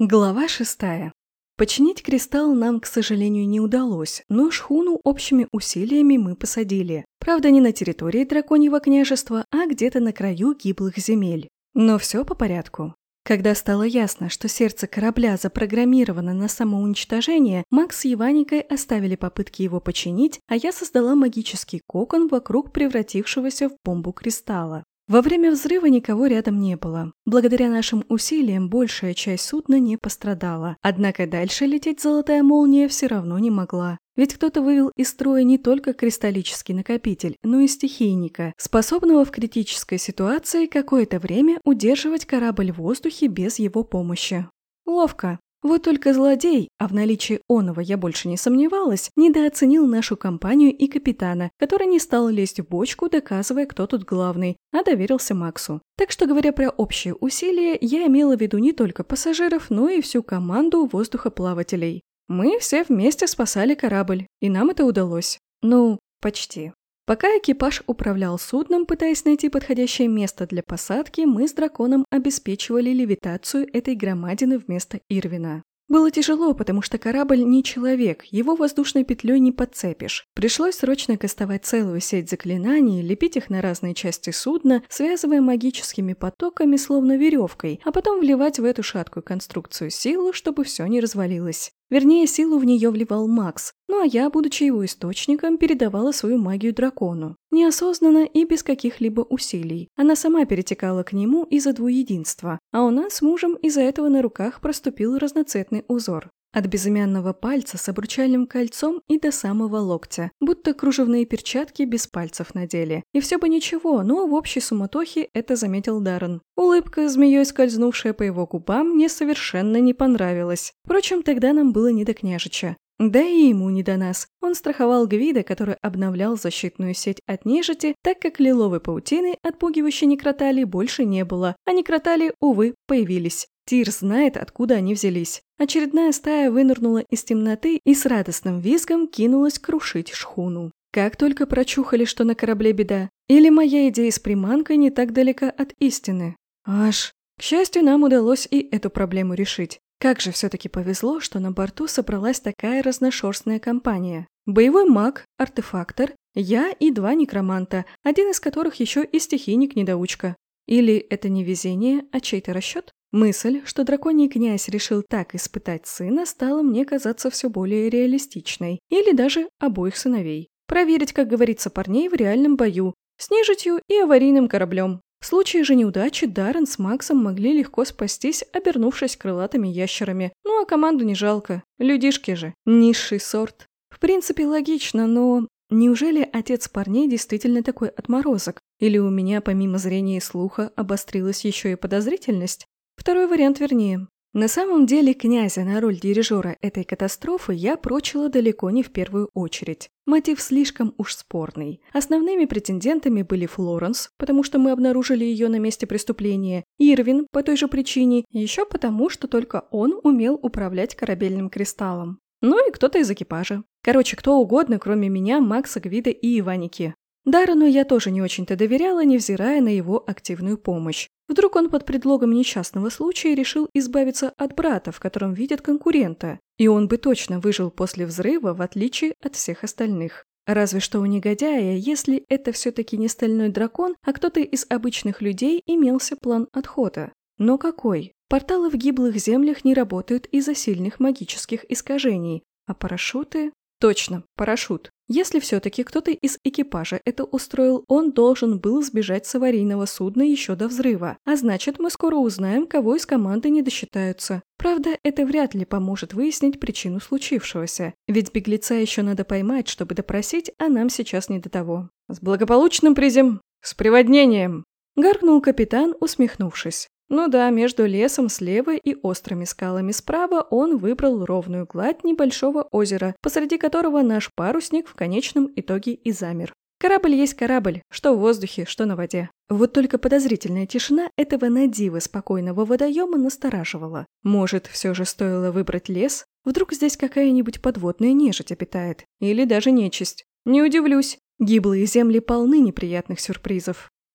Глава шестая. Починить кристалл нам, к сожалению, не удалось, но шхуну общими усилиями мы посадили. Правда, не на территории драконьего княжества, а где-то на краю гиблых земель. Но все по порядку. Когда стало ясно, что сердце корабля запрограммировано на самоуничтожение, Макс с Еваникой оставили попытки его починить, а я создала магический кокон вокруг превратившегося в бомбу кристалла. Во время взрыва никого рядом не было. Благодаря нашим усилиям большая часть судна не пострадала. Однако дальше лететь золотая молния все равно не могла. Ведь кто-то вывел из строя не только кристаллический накопитель, но и стихийника, способного в критической ситуации какое-то время удерживать корабль в воздухе без его помощи. Ловко. Вот только злодей, а в наличии оного я больше не сомневалась, недооценил нашу компанию и капитана, который не стал лезть в бочку, доказывая, кто тут главный, а доверился Максу. Так что, говоря про общие усилия, я имела в виду не только пассажиров, но и всю команду воздухоплавателей. Мы все вместе спасали корабль, и нам это удалось. Ну, почти. Пока экипаж управлял судном, пытаясь найти подходящее место для посадки, мы с драконом обеспечивали левитацию этой громадины вместо Ирвина. Было тяжело, потому что корабль не человек, его воздушной петлей не подцепишь. Пришлось срочно кастовать целую сеть заклинаний, лепить их на разные части судна, связывая магическими потоками, словно веревкой, а потом вливать в эту шаткую конструкцию силу, чтобы все не развалилось. Вернее, силу в нее вливал Макс, ну а я, будучи его источником, передавала свою магию дракону. Неосознанно и без каких-либо усилий. Она сама перетекала к нему из-за двуединства, а у нас с мужем из-за этого на руках проступил разноцветный узор. От безымянного пальца с обручальным кольцом и до самого локтя, будто кружевные перчатки без пальцев надели. И все бы ничего, но в общей суматохе это заметил Даррен. Улыбка, змеей скользнувшая по его губам, мне совершенно не понравилась. Впрочем, тогда нам было не до княжича. Да и ему не до нас. Он страховал Гвида, который обновлял защитную сеть от нежити, так как лиловой паутины, отпугивающей некроталии, больше не было, а некроталии, увы, появились. Тир знает, откуда они взялись. Очередная стая вынырнула из темноты и с радостным визгом кинулась крушить шхуну. Как только прочухали, что на корабле беда. Или моя идея с приманкой не так далека от истины. Аж. К счастью, нам удалось и эту проблему решить. Как же все-таки повезло, что на борту собралась такая разношерстная компания. Боевой маг, артефактор, я и два некроманта, один из которых еще и стихийник-недоучка. Или это не везение, а чей-то расчет? Мысль, что драконий князь решил так испытать сына, стала мне казаться все более реалистичной. Или даже обоих сыновей. Проверить, как говорится, парней в реальном бою, с нежитью и аварийным кораблем. В случае же неудачи Даррен с Максом могли легко спастись, обернувшись крылатыми ящерами. Ну а команду не жалко. Людишки же. Низший сорт. В принципе, логично, но... Неужели отец парней действительно такой отморозок? Или у меня, помимо зрения и слуха, обострилась еще и подозрительность? Второй вариант вернее. На самом деле князя на роль дирижера этой катастрофы я прочила далеко не в первую очередь. Мотив слишком уж спорный. Основными претендентами были Флоренс, потому что мы обнаружили ее на месте преступления, Ирвин по той же причине, еще потому, что только он умел управлять корабельным кристаллом. Ну и кто-то из экипажа. Короче, кто угодно, кроме меня, Макса, Гвида и Иваники. Даррену я тоже не очень-то доверяла, невзирая на его активную помощь. Вдруг он под предлогом несчастного случая решил избавиться от брата, в котором видит конкурента, и он бы точно выжил после взрыва, в отличие от всех остальных. Разве что у негодяя, если это все-таки не стальной дракон, а кто-то из обычных людей, имелся план отхода. Но какой? Порталы в гиблых землях не работают из-за сильных магических искажений, а парашюты... Точно, парашют. Если все-таки кто-то из экипажа это устроил, он должен был сбежать с аварийного судна еще до взрыва. А значит, мы скоро узнаем, кого из команды не досчитаются. Правда, это вряд ли поможет выяснить причину случившегося. Ведь беглеца еще надо поймать, чтобы допросить, а нам сейчас не до того. «С благополучным призем! С приводнением!» Гаркнул капитан, усмехнувшись. Ну да, между лесом слева и острыми скалами справа он выбрал ровную гладь небольшого озера, посреди которого наш парусник в конечном итоге и замер. Корабль есть корабль, что в воздухе, что на воде. Вот только подозрительная тишина этого надива спокойного водоема настораживала. Может, все же стоило выбрать лес? Вдруг здесь какая-нибудь подводная нежить обитает? Или даже нечисть? Не удивлюсь. Гиблые земли полны неприятных сюрпризов.